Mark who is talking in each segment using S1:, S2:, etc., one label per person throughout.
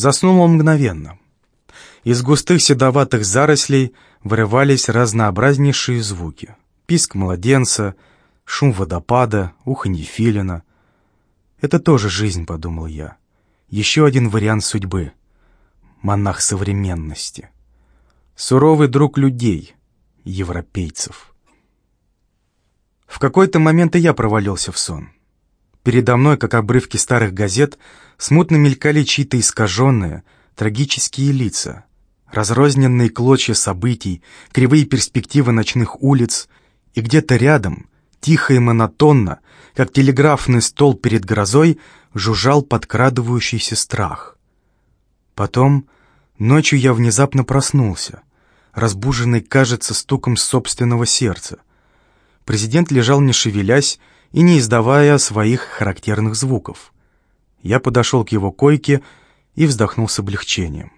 S1: Заснул он мгновенно. Из густых седоватых зарослей вырывались разнообразнейшие звуки. Писк младенца, шум водопада, уханье филина. «Это тоже жизнь», — подумал я. «Еще один вариант судьбы. Монах современности. Суровый друг людей, европейцев». В какой-то момент и я провалился в сон. Передо мной, как обрывки старых газет, смутно мелькали чьи-то искаженные, трагические лица, разрозненные клочья событий, кривые перспективы ночных улиц, и где-то рядом, тихо и монотонно, как телеграфный стол перед грозой, жужжал подкрадывающийся страх. Потом ночью я внезапно проснулся, разбуженный, кажется, стуком собственного сердца. Президент лежал не шевелясь, и не издавая своих характерных звуков. Я подошел к его койке и вздохнул с облегчением.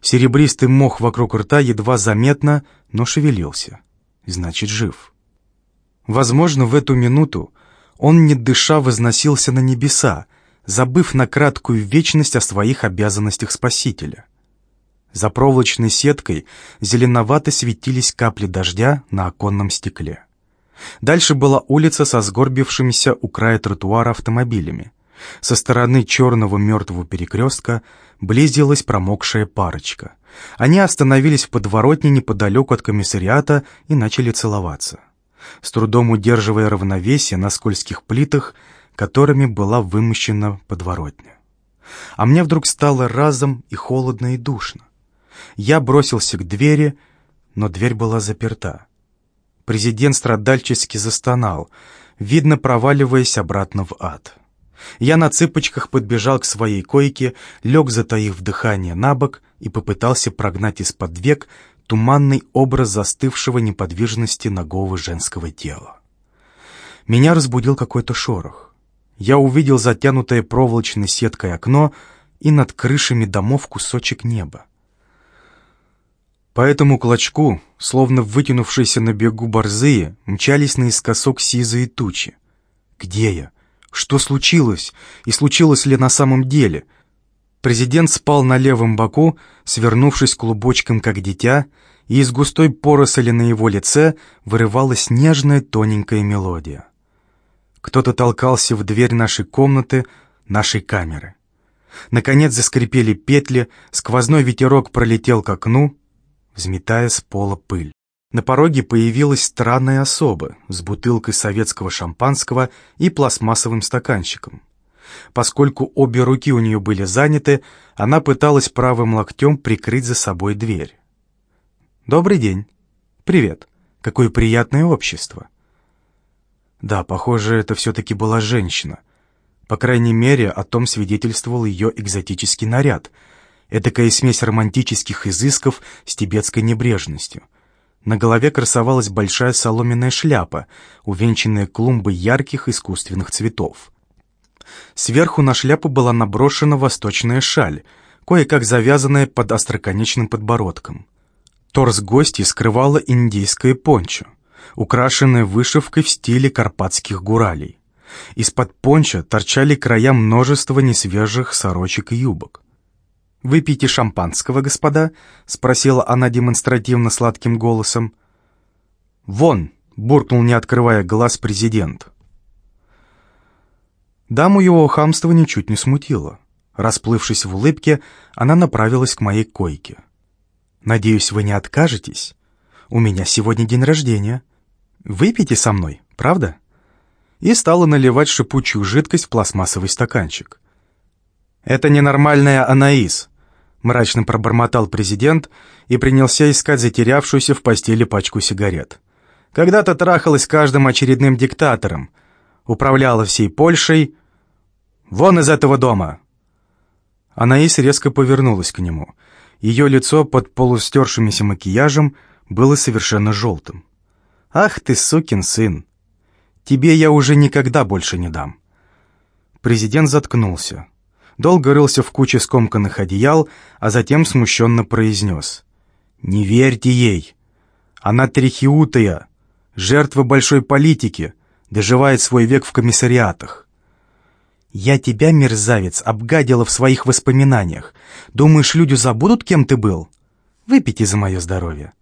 S1: Серебристый мох вокруг рта едва заметно, но шевелился. Значит, жив. Возможно, в эту минуту он, не дыша, возносился на небеса, забыв на краткую вечность о своих обязанностях спасителя. За проволочной сеткой зеленовато светились капли дождя на оконном стекле. Дальше была улица со сгорбившимися у края тротуара автомобилями. Со стороны черного мертвого перекрестка близилась промокшая парочка. Они остановились в подворотне неподалеку от комиссариата и начали целоваться. С трудом удерживая равновесие на скользких плитах, которыми была вымощена подворотня. А мне вдруг стало разом и холодно, и душно. Я бросился к двери, но дверь была заперта. Президент страдальчески застонал, видно, проваливаясь обратно в ад. Я на цыпочках подбежал к своей койке, лег, затаив дыхание на бок, и попытался прогнать из-под век туманный образ застывшего неподвижности ногого женского тела. Меня разбудил какой-то шорох. Я увидел затянутое проволочной сеткой окно и над крышами домов кусочек неба. По этому клочку, словно вытянувшиеся на бегу борзые, мчались наискосок сизые тучи. Где я? Что случилось? И случилось ли на самом деле? Президент спал на левом боку, свернувшись клубочком, как дитя, и из густой поросли на его лице вырывалась нежная тоненькая мелодия. Кто-то толкался в дверь нашей комнаты, нашей камеры. Наконец заскрипели петли, сквозной ветерок пролетел к окну, взметая с пола пыль. На пороге появилась странная особа с бутылкой советского шампанского и пластмассовым стаканчиком. Поскольку обе руки у нее были заняты, она пыталась правым локтем прикрыть за собой дверь. «Добрый день. Привет. Какое приятное общество». Да, похоже, это все-таки была женщина. По крайней мере, о том свидетельствовал ее экзотический наряд — Этакая смесь романтических изысков с тибетской небрежностью. На голове красовалась большая соломенная шляпа, увенчанная клумбой ярких искусственных цветов. Сверху на шляпу была наброшена восточная шаль, кое-как завязанная под остроконечным подбородком. Торс гостей скрывала индийское пончо, украшенное вышивкой в стиле карпатских гуралей. Из-под пончо торчали края множества несвежих сорочек и юбок. «Выпейте шампанского, господа?» — спросила она демонстративно сладким голосом. «Вон!» — буркнул, не открывая глаз, президент. Даму его хамство ничуть не смутило. Расплывшись в улыбке, она направилась к моей койке. «Надеюсь, вы не откажетесь? У меня сегодня день рождения. Выпейте со мной, правда?» И стала наливать шипучую жидкость в пластмассовый стаканчик. «Это ненормальная Анаис», мрачно пробормотал президент и принялся искать затерявшуюся в постели пачку сигарет. Когда-то трахалась каждым очередным диктатором, управляла всей Польшей. «Вон из этого дома!» Анаис резко повернулась к нему. Ее лицо под полустершимся макияжем было совершенно желтым. «Ах ты, сукин сын! Тебе я уже никогда больше не дам!» Президент заткнулся долго рылся в куче скомканных одеял, а затем смущенно произнес. «Не верьте ей! Она трехиутая, жертва большой политики, доживает свой век в комиссариатах. «Я тебя, мерзавец, обгадила в своих воспоминаниях. Думаешь, люди забудут, кем ты был? Выпейте за мое здоровье».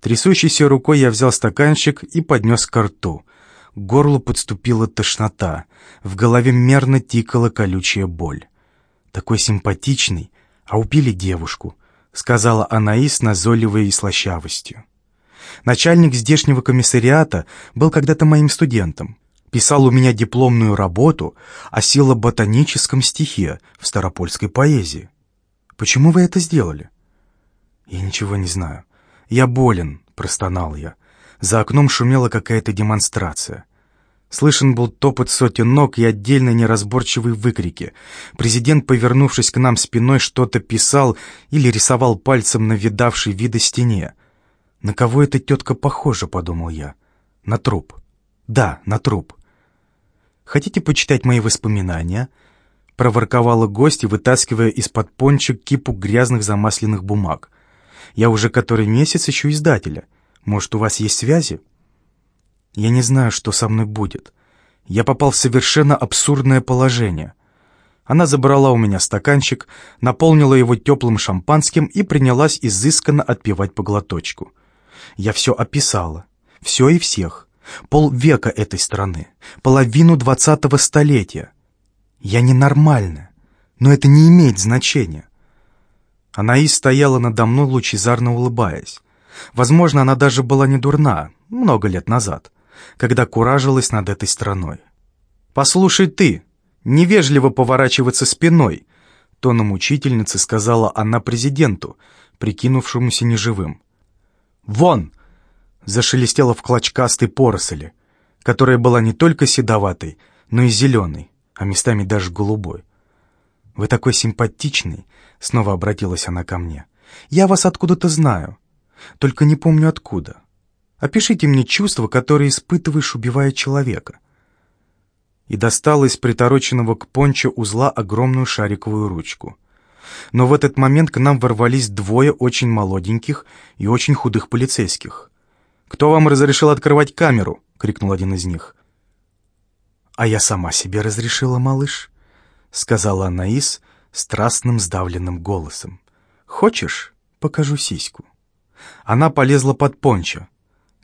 S1: Трясущейся рукой я взял стаканчик и поднес ко рту. К горлу подступила тошнота, в голове мерно тикала колючая боль. Такой симпатичный, а убили девушку, сказала Анаис назойливой и слащавостью. Начальник здешнего комиссариата был когда-то моим студентом писал у меня дипломную работу о силоботаническом стихе в старопольской поэзии. Почему вы это сделали? Я ничего не знаю. Я болен, простонал я. За окном шумела какая-то демонстрация. Слышен был топот сотен ног и отдельно неразборчивые выкрики. Президент, повернувшись к нам спиной, что-то писал или рисовал пальцем на видавшей виды стене. «На кого эта тетка похожа?» — подумал я. «На труп». «Да, на труп». Хотите почитать мои воспоминания?» Проворковала гость, вытаскивая из-под пончик кипу грязных замасленных бумаг. «Я уже который месяц ищу издателя. Может, у вас есть связи?» «Я не знаю, что со мной будет. Я попал в совершенно абсурдное положение». Она забрала у меня стаканчик, наполнила его теплым шампанским и принялась изысканно отпивать по глоточку. Я все описала. Все и всех полвека этой страны, половину двадцатого столетия. Я ненормальна, но это не имеет значения. Анаис стояла надо мной, лучезарно улыбаясь. Возможно, она даже была не дурна, много лет назад, когда куражилась над этой страной. «Послушай ты, невежливо поворачиваться спиной», тоном учительницы сказала она президенту, прикинувшемуся неживым. «Вон!» зашелестела в клочкастой поросли, которая была не только седоватой, но и зеленой, а местами даже голубой. «Вы такой симпатичный», — снова обратилась она ко мне. «Я вас откуда-то знаю, только не помню откуда. Опишите мне чувства, которые испытываешь, убивая человека». И достала из притороченного к пончо узла огромную шариковую ручку. Но в этот момент к нам ворвались двое очень молоденьких и очень худых полицейских. «Кто вам разрешил открывать камеру?» — крикнул один из них. «А я сама себе разрешила, малыш», — сказала Анаис страстным сдавленным голосом. «Хочешь, покажу сиську?» Она полезла под пончо.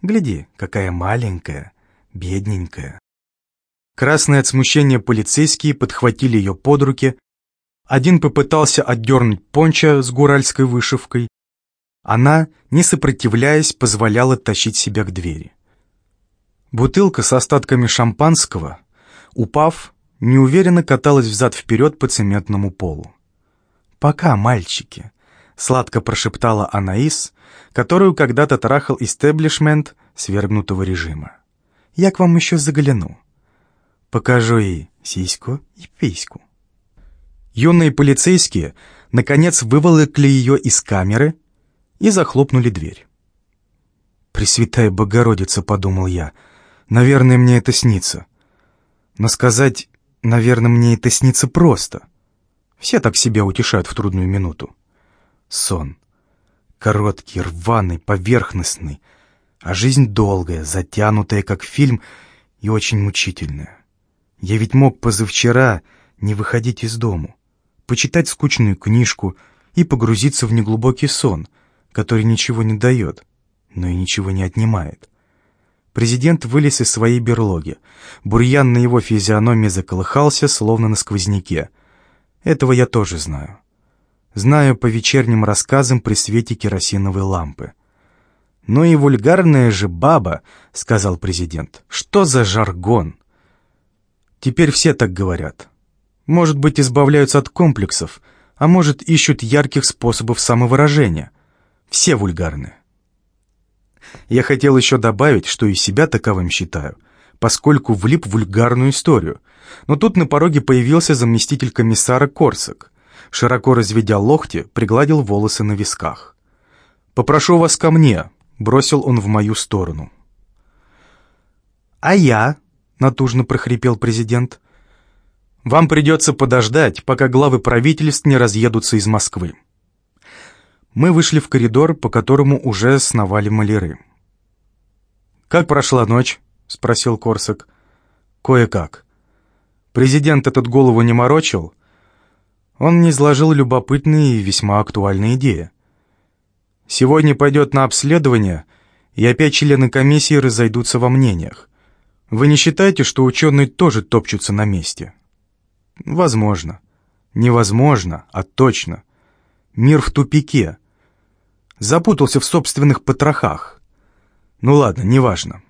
S1: «Гляди, какая маленькая, бедненькая». Красные от смущения полицейские подхватили ее под руки. Один попытался отдернуть пончо с гуральской вышивкой, она, не сопротивляясь, позволяла тащить себя к двери. Бутылка с остатками шампанского, упав, неуверенно каталась взад-вперед по цементному полу. «Пока, мальчики», — сладко прошептала Анаис, которую когда-то трахал истеблишмент свергнутого режима. «Я к вам еще загляну. Покажу ей сиську и письку». Юные полицейские, наконец, выволокли ее из камеры и захлопнули дверь. «Пресвятая Богородица», — подумал я, — «наверное, мне это снится». Но сказать «наверное, мне это снится просто». Все так себя утешают в трудную минуту. Сон. Короткий, рваный, поверхностный, а жизнь долгая, затянутая, как фильм, и очень мучительная. Я ведь мог позавчера не выходить из дому, почитать скучную книжку и погрузиться в неглубокий сон, который ничего не дает, но и ничего не отнимает. Президент вылез из своей берлоги. Бурьян на его физиономии заколыхался, словно на сквозняке. Этого я тоже знаю. Знаю по вечерним рассказам при свете керосиновой лампы. «Ну и вульгарная же баба», — сказал президент. «Что за жаргон?» Теперь все так говорят. Может быть, избавляются от комплексов, а может, ищут ярких способов самовыражения. Все вульгарны. Я хотел еще добавить, что и себя таковым считаю, поскольку влип в вульгарную историю. Но тут на пороге появился заместитель комиссара Корсак. Широко разведя локти, пригладил волосы на висках. «Попрошу вас ко мне», — бросил он в мою сторону. «А я?» — натужно прохрипел президент. «Вам придется подождать, пока главы правительств не разъедутся из Москвы. Мы вышли в коридор, по которому уже сновали маляры. «Как прошла ночь?» — спросил Корсак. «Кое-как». Президент этот голову не морочил? Он изложил любопытные и весьма актуальные идеи. Сегодня пойдет на обследование, и опять члены комиссии разойдутся во мнениях. Вы не считаете, что ученые тоже топчутся на месте? Возможно. Невозможно, а точно. Мир в тупике. Запутался в собственных потрохах. Ну ладно, неважно.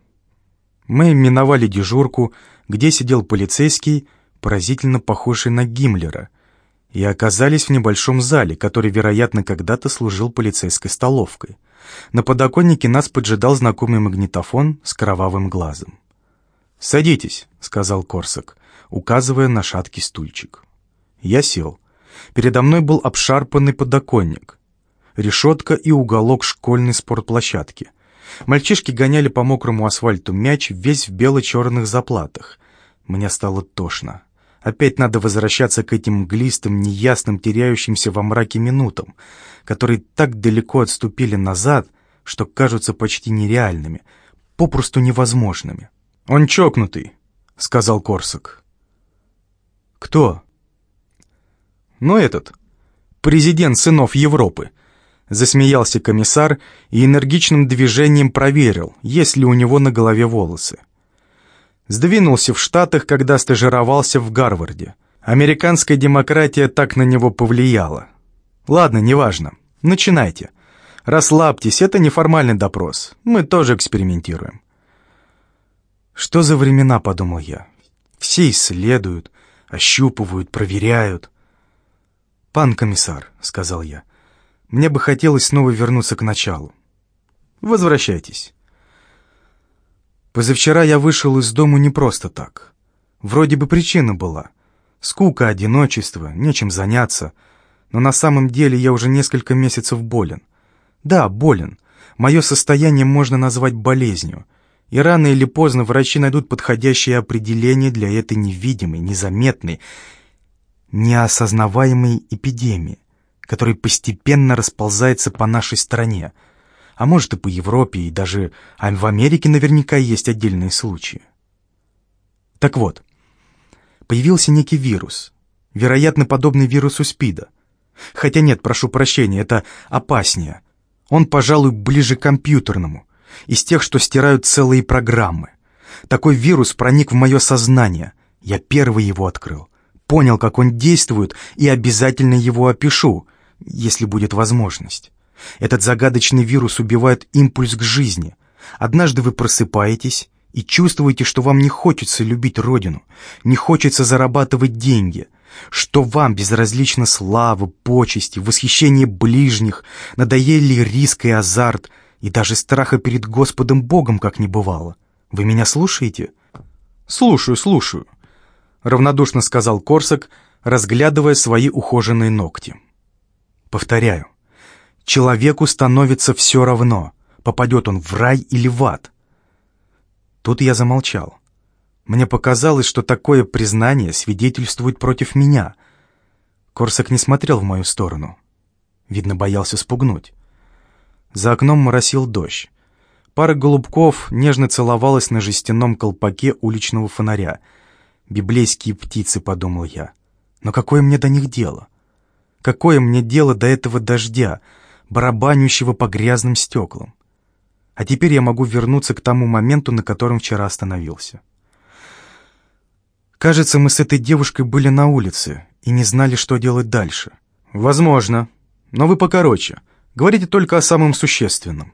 S1: Мы миновали дежурку, где сидел полицейский, поразительно похожий на Гиммлера, и оказались в небольшом зале, который, вероятно, когда-то служил полицейской столовкой. На подоконнике нас поджидал знакомый магнитофон с кровавым глазом. «Садитесь», — сказал Корсак, указывая на шаткий стульчик. Я сел. Передо мной был обшарпанный подоконник, решетка и уголок школьной спортплощадки. Мальчишки гоняли по мокрому асфальту мяч, весь в бело-черных заплатах. Мне стало тошно. Опять надо возвращаться к этим мглистым, неясным, теряющимся во мраке минутам, которые так далеко отступили назад, что кажутся почти нереальными, попросту невозможными. «Он чокнутый», — сказал Корсак. «Кто?» «Ну этот, президент сынов Европы», — засмеялся комиссар и энергичным движением проверил, есть ли у него на голове волосы. Сдвинулся в Штатах, когда стажировался в Гарварде. Американская демократия так на него повлияла. Ладно, неважно. Начинайте. Расслабьтесь, это неформальный допрос. Мы тоже экспериментируем. Что за времена, подумал я. Все исследуют, ощупывают, проверяют. «Пан комиссар», — сказал я, — «мне бы хотелось снова вернуться к началу». «Возвращайтесь». Позавчера я вышел из дому не просто так. Вроде бы причина была. Скука, одиночество, нечем заняться. Но на самом деле я уже несколько месяцев болен. Да, болен. Мое состояние можно назвать болезнью. И рано или поздно врачи найдут подходящее определение для этой невидимой, незаметной, неосознаваемой эпидемии, которая постепенно расползается по нашей стране — а может и по Европе, и даже а в Америке наверняка есть отдельные случаи. Так вот, появился некий вирус, вероятно, подобный вирусу СПИДа. Хотя нет, прошу прощения, это опаснее. Он, пожалуй, ближе к компьютерному, из тех, что стирают целые программы. Такой вирус проник в мое сознание. Я первый его открыл. Понял, как он действует, и обязательно его опишу, если будет возможность. Этот загадочный вирус убивает импульс к жизни. Однажды вы просыпаетесь и чувствуете, что вам не хочется любить родину, не хочется зарабатывать деньги, что вам безразлична слава, почести, восхищение ближних, надоели риск и азарт, и даже страха перед Господом Богом как не бывало. Вы меня слушаете? Слушаю, слушаю, равнодушно сказал Корсак, разглядывая свои ухоженные ногти. Повторяю, человеку становится все равно, попадет он в рай или в ад. Тут я замолчал. Мне показалось, что такое признание свидетельствует против меня. Корсак не смотрел в мою сторону. Видно, боялся спугнуть. За окном моросил дождь. Пара голубков нежно целовалась на жестяном колпаке уличного фонаря. «Библейские птицы», — подумал я. «Но какое мне до них дело? Какое мне дело до этого дождя?» Барабанющего по грязным стеклам. А теперь я могу вернуться к тому моменту, на котором вчера остановился. Кажется, мы с этой девушкой были на улице и не знали, что делать дальше. Возможно, но вы покороче. Говорите только о самом существенном.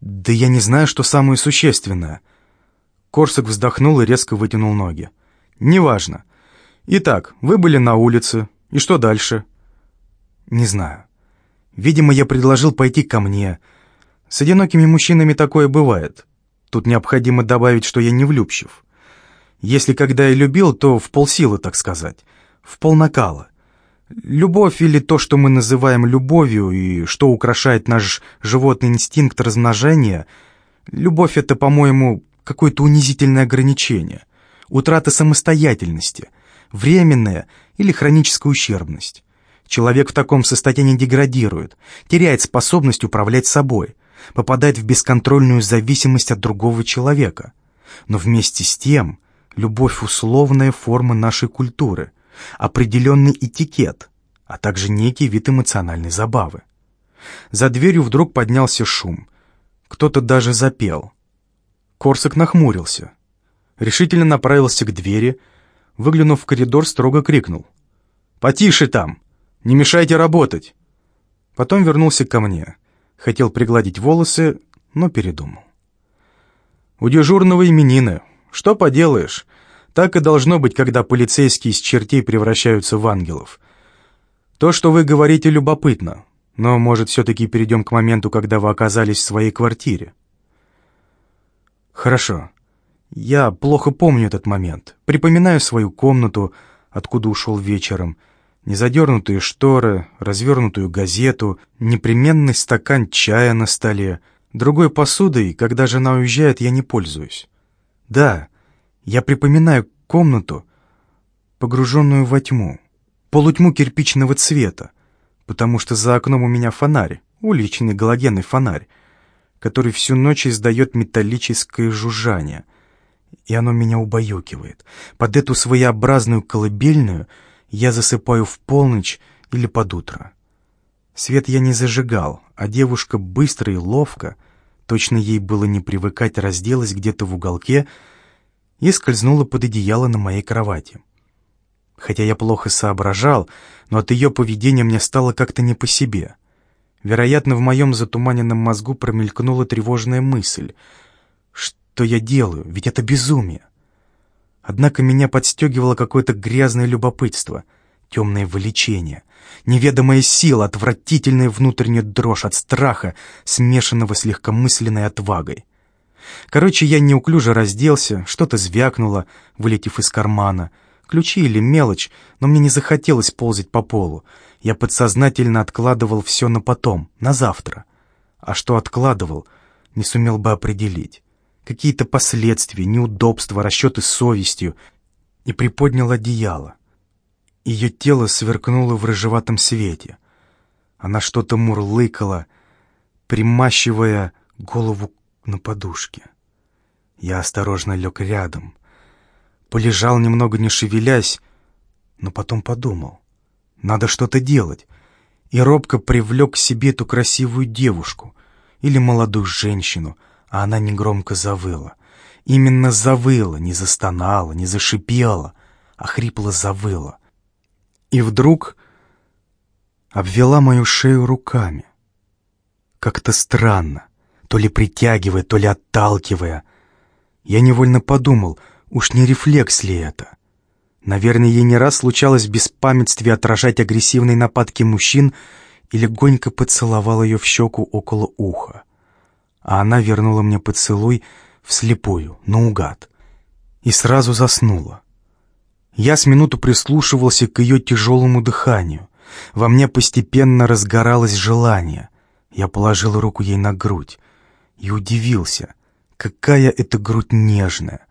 S1: Да я не знаю, что самое существенное. Корсак вздохнул и резко вытянул ноги. Неважно. Итак, вы были на улице. И что дальше? Не знаю. Видимо, я предложил пойти ко мне. С одинокими мужчинами такое бывает. Тут необходимо добавить, что я не влюбчив. Если когда я любил, то в полсилы, так сказать, в полнакала. Любовь или то, что мы называем любовью, и что украшает наш животный инстинкт размножения, любовь — это, по-моему, какое-то унизительное ограничение, утрата самостоятельности, временная или хроническая ущербность. Человек в таком состоянии деградирует, теряет способность управлять собой, попадает в бесконтрольную зависимость от другого человека. Но вместе с тем Любовь — условная форма нашей культуры, определенный этикет, а также некий вид эмоциональной забавы. За дверью вдруг поднялся шум. Кто-то даже запел. Корсак нахмурился. Решительно направился к двери, выглянув в коридор, строго крикнул. «Потише там! Не мешайте работать!» Потом вернулся ко мне. Хотел пригладить волосы, но передумал. «У дежурного именины. Что поделаешь? Так и должно быть, когда полицейские из чертей превращаются в ангелов. То, что вы говорите, любопытно. Но, может, все-таки перейдем к моменту, когда вы оказались в своей квартире?» «Хорошо. Я плохо помню этот момент. Припоминаю свою комнату, откуда ушел вечером, незадернутые шторы, развернутую газету, непременный стакан чая на столе. Другой посудой, когда жена уезжает, я не пользуюсь. Да, я припоминаю комнату, погруженную во тьму, полутьму кирпичного цвета, потому что за окном у меня фонарь, уличный галогенный фонарь, который всю ночь издает металлическое жужжание, и оно меня убаюкивает. Под эту своеобразную колыбельную я засыпаю в полночь или под утро. Свет я не зажигал, а девушка быстро и ловко, точно ей было не привыкать, разделась где-то в уголке и скользнула под одеяло на моей кровати. Хотя я плохо соображал, но от ее поведения мне стало как-то не по себе. Вероятно, в моем затуманенном мозгу промелькнула тревожная мысль. Что я делаю? Ведь это безумие. Однако меня подстегивало какое-то грязное любопытство, темное влечение, неведомая сила, отвратительная внутренняя дрожь от страха, смешанного с легкомысленной отвагой. Короче, я неуклюже разделся, что-то звякнуло, вылетев из кармана — ключи или мелочь, но мне не захотелось ползать по полу. Я подсознательно откладывал все на потом, на завтра. А что откладывал, не сумел бы определить. Какие-то последствия, неудобства, расчеты с совестью. И приподнял одеяло. Ее тело сверкнуло в рыжеватом свете. Она что-то мурлыкала, примащивая голову на подушке. Я осторожно лег рядом, полежал немного не шевелясь, но потом подумал, надо что-то делать, и робко привлек к себе эту красивую девушку или молодую женщину, а она негромко завыла. Именно завыла, не застонала, не зашипела, а хрипло завыла. И вдруг обвела мою шею руками. Как-то странно, то ли притягивая, то ли отталкивая. Я невольно подумал — Уж не рефлекс ли это? Наверное, ей не раз случалось в беспамятстве отражать агрессивные нападки мужчин и легонько поцеловал ее в щеку около уха. А она вернула мне поцелуй вслепую, наугад, и сразу заснула. Я с минуту прислушивался к ее тяжелому дыханию. Во мне постепенно разгоралось желание. Я положил руку ей на грудь и удивился, какая эта грудь нежная,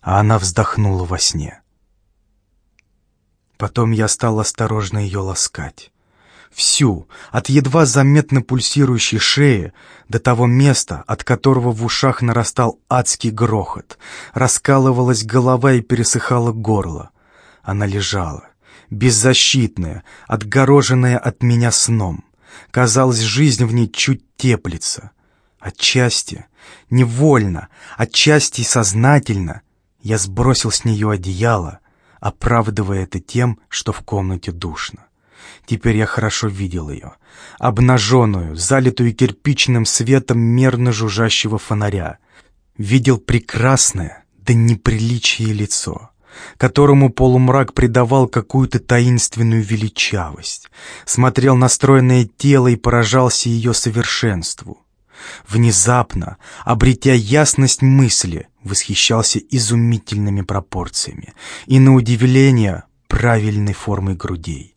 S1: а она вздохнула во сне. Потом я стал осторожно ее ласкать. Всю, от едва заметно пульсирующей шеи до того места, от которого в ушах нарастал адский грохот. Раскалывалась голова и пересыхало горло. Она лежала, беззащитная, отгороженная от меня сном. Казалось, жизнь в ней чуть теплится. Отчасти, невольно, отчасти сознательно я сбросил с нее одеяло, оправдывая это тем, что в комнате душно. Теперь я хорошо видел ее, обнаженную, залитую кирпичным светом мерно жужжащего фонаря. Видел прекрасное, да неприличие лицо, которому полумрак придавал какую-то таинственную величавость. Смотрел на стройное тело и поражался ее совершенству. Внезапно, обретя ясность мысли, восхищался изумительными пропорциями и, на удивление, правильной формой грудей.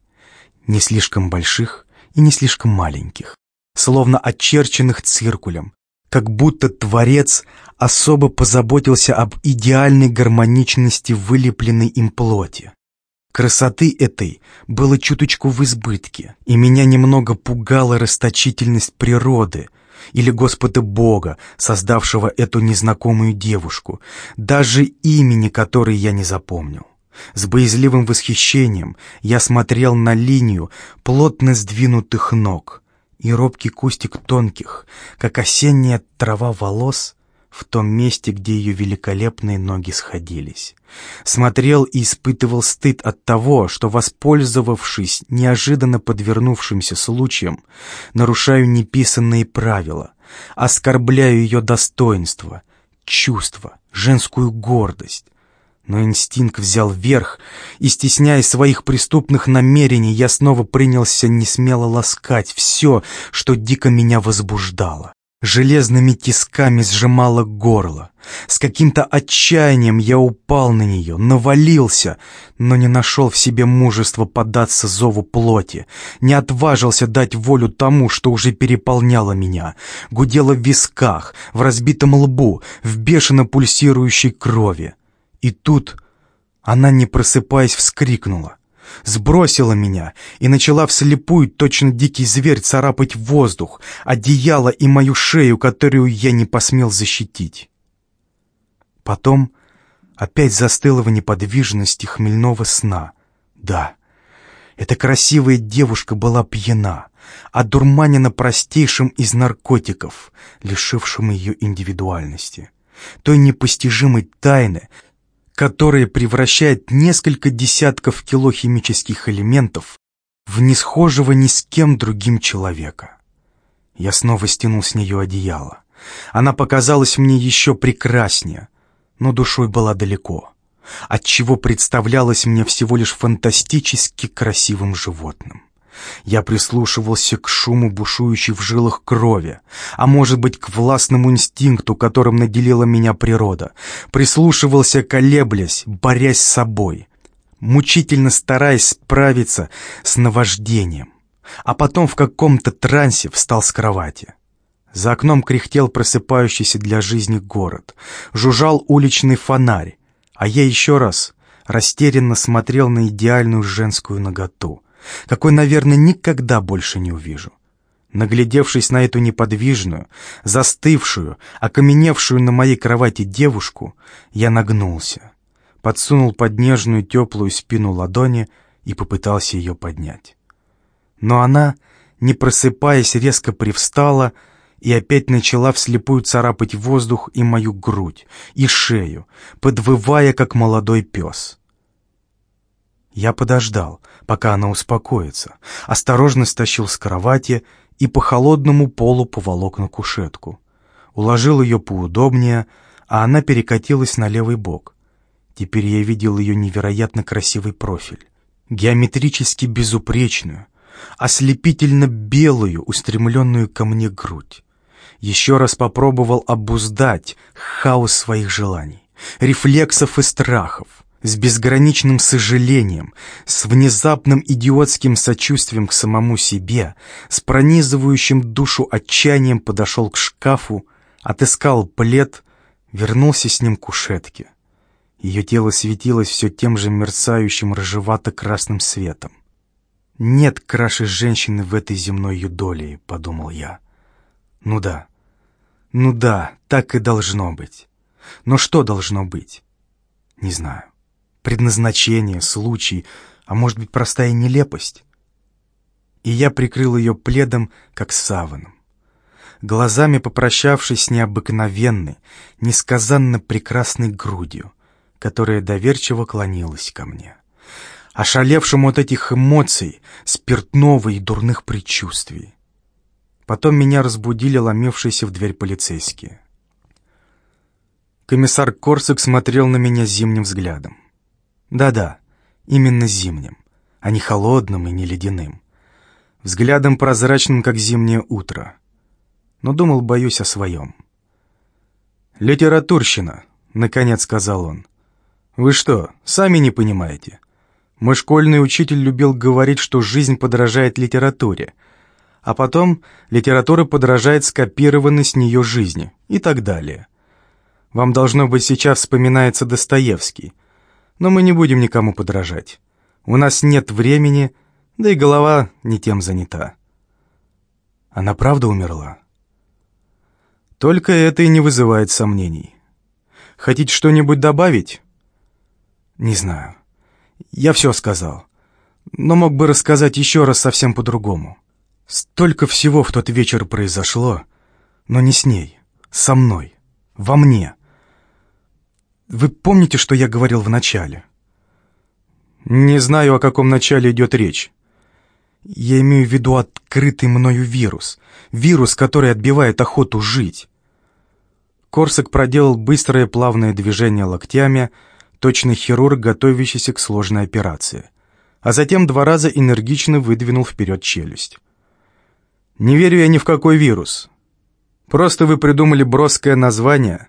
S1: Не слишком больших и не слишком маленьких, словно очерченных циркулем, как будто Творец особо позаботился об идеальной гармоничности вылепленной им плоти. Красоты этой было чуточку в избытке, и меня немного пугала расточительность природы — или Господа Бога, создавшего эту незнакомую девушку, даже имени которой я не запомнил. С боязливым восхищением я смотрел на линию плотно сдвинутых ног и робкий кустик тонких, как осенняя трава волос, в том месте, где ее великолепные ноги сходились. Смотрел и испытывал стыд от того, что, воспользовавшись неожиданно подвернувшимся случаем, нарушаю неписанные правила, оскорбляю ее достоинство, чувство, женскую гордость. Но инстинкт взял верх, и, стесняясь своих преступных намерений, я снова принялся несмело ласкать все, что дико меня возбуждало железными тисками сжимала горло. С каким-то отчаянием я упал на нее, навалился, но не нашел в себе мужества податься зову плоти, не отважился дать волю тому, что уже переполняло меня, гудело в висках, в разбитом лбу, в бешено пульсирующей крови. И тут она, не просыпаясь, вскрикнула сбросила меня и начала вслепую, точно дикий зверь, царапать воздух, одеяло и мою шею, которую я не посмел защитить. Потом опять застыла в неподвижности хмельного сна. Да, эта красивая девушка была пьяна, одурманена простейшим из наркотиков, лишившим ее индивидуальности, той непостижимой тайны, которое превращает несколько десятков кило химических элементов в несхожего ни с кем другим человека. Я снова стянул с нее одеяло. Она показалась мне еще прекраснее, но душой была далеко, отчего представлялась мне всего лишь фантастически красивым животным. Я прислушивался к шуму бушующей в жилах крови, а может быть, к властному инстинкту, которым наделила меня природа. Прислушивался, колеблясь, борясь с собой, мучительно стараясь справиться с наваждением. А потом в каком-то трансе встал с кровати. За окном кряхтел просыпающийся для жизни город. Жужжал уличный фонарь, а я еще раз растерянно смотрел на идеальную женскую наготу — какой, наверное, никогда больше не увижу. Наглядевшись на эту неподвижную, застывшую, окаменевшую на моей кровати девушку, я нагнулся, подсунул под нежную теплую спину ладони и попытался ее поднять. Но она, не просыпаясь, резко привстала и опять начала вслепую царапать воздух и мою грудь, и шею, подвывая, как молодой пес. Я подождал, пока она успокоится, осторожно стащил с кровати и по холодному полу поволок на кушетку. Уложил ее поудобнее, а она перекатилась на левый бок. Теперь я видел ее невероятно красивый профиль, геометрически безупречную, ослепительно белую, устремленную ко мне грудь. Еще раз попробовал обуздать хаос своих желаний, рефлексов и страхов с безграничным сожалением, с внезапным идиотским сочувствием к самому себе, с пронизывающим душу отчаянием подошел к шкафу, отыскал плед, вернулся с ним к кушетке. Ее тело светилось все тем же мерцающим рыжевато-красным светом. «Нет краши женщины в этой земной юдолии», — подумал я. «Ну да, ну да, так и должно быть. Но что должно быть? Не знаю предназначение, случай, а может быть простая нелепость. И я прикрыл ее пледом, как саваном. Глазами попрощавшись с необыкновенной, несказанно прекрасной грудью, которая доверчиво клонилась ко мне. Ошалевшим от этих эмоций, спиртного и дурных предчувствий. Потом меня разбудили ломившиеся в дверь полицейские. Комиссар Корсак смотрел на меня зимним взглядом. Да-да, именно зимним, а не холодным и не ледяным. Взглядом прозрачным, как зимнее утро. Но думал, боюсь, о своем. «Литературщина», — наконец сказал он. «Вы что, сами не понимаете? Мой школьный учитель любил говорить, что жизнь подражает литературе, а потом литература подражает скопированной с нее жизни и так далее. Вам, должно быть, сейчас вспоминается Достоевский — но мы не будем никому подражать. У нас нет времени, да и голова не тем занята. Она правда умерла? Только это и не вызывает сомнений. Хотите что-нибудь добавить? Не знаю. Я все сказал. Но мог бы рассказать еще раз совсем по-другому. Столько всего в тот вечер произошло, но не с ней, со мной, во мне. Вы помните, что я говорил в начале? Не знаю, о каком начале идет речь. Я имею в виду открытый мною вирус. Вирус, который отбивает охоту жить. Корсак проделал быстрое плавное движение локтями, точный хирург, готовящийся к сложной операции. А затем два раза энергично выдвинул вперед челюсть. «Не верю я ни в какой вирус. Просто вы придумали броское название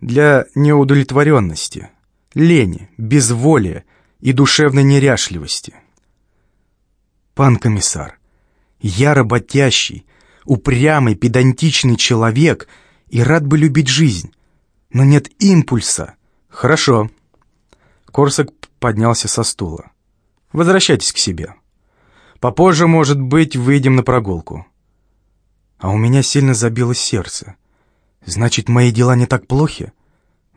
S1: для неудовлетворенности, лени, безволия и душевной неряшливости. Пан комиссар, я работящий, упрямый, педантичный человек и рад бы любить жизнь, но нет импульса. Хорошо. Корсак поднялся со стула. Возвращайтесь к себе. Попозже, может быть, выйдем на прогулку. А у меня сильно забилось сердце. Значит, мои дела не так плохи?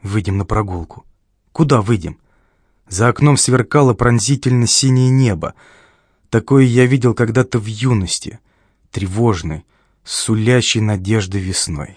S1: Выйдем на прогулку. Куда выйдем? За окном сверкало пронзительно синее небо. Такое я видел когда-то в юности, тревожной, сулящей надежды весной.